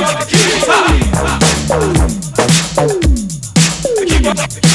keep on, keep on.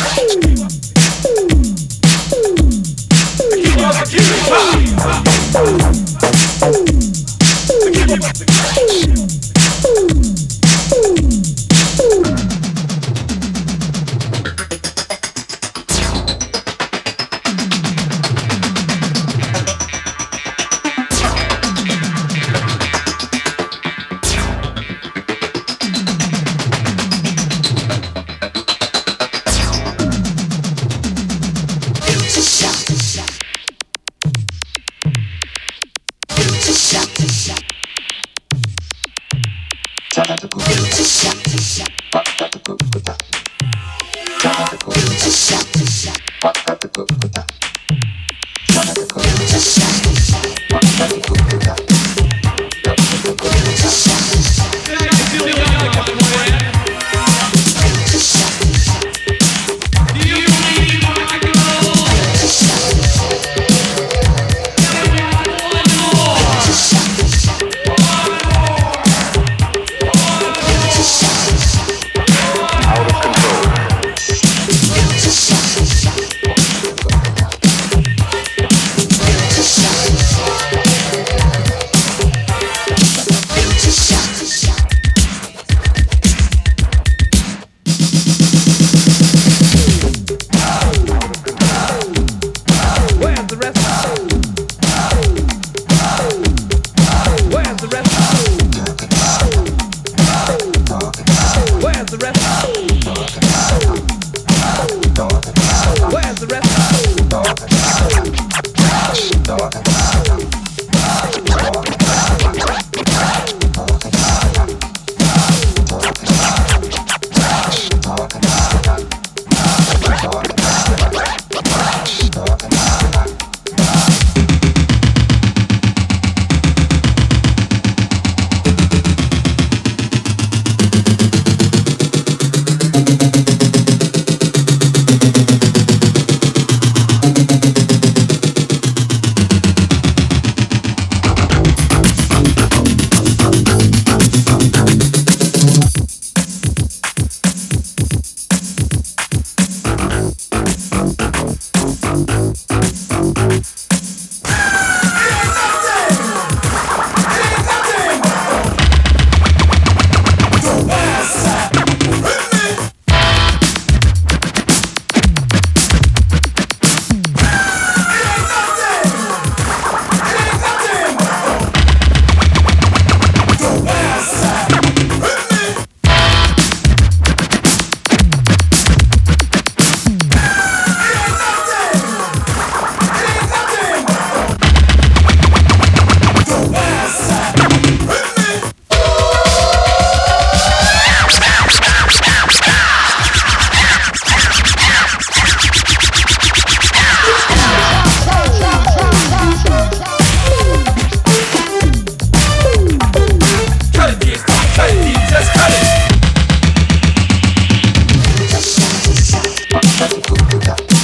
Practical. plans, the rest Cut it.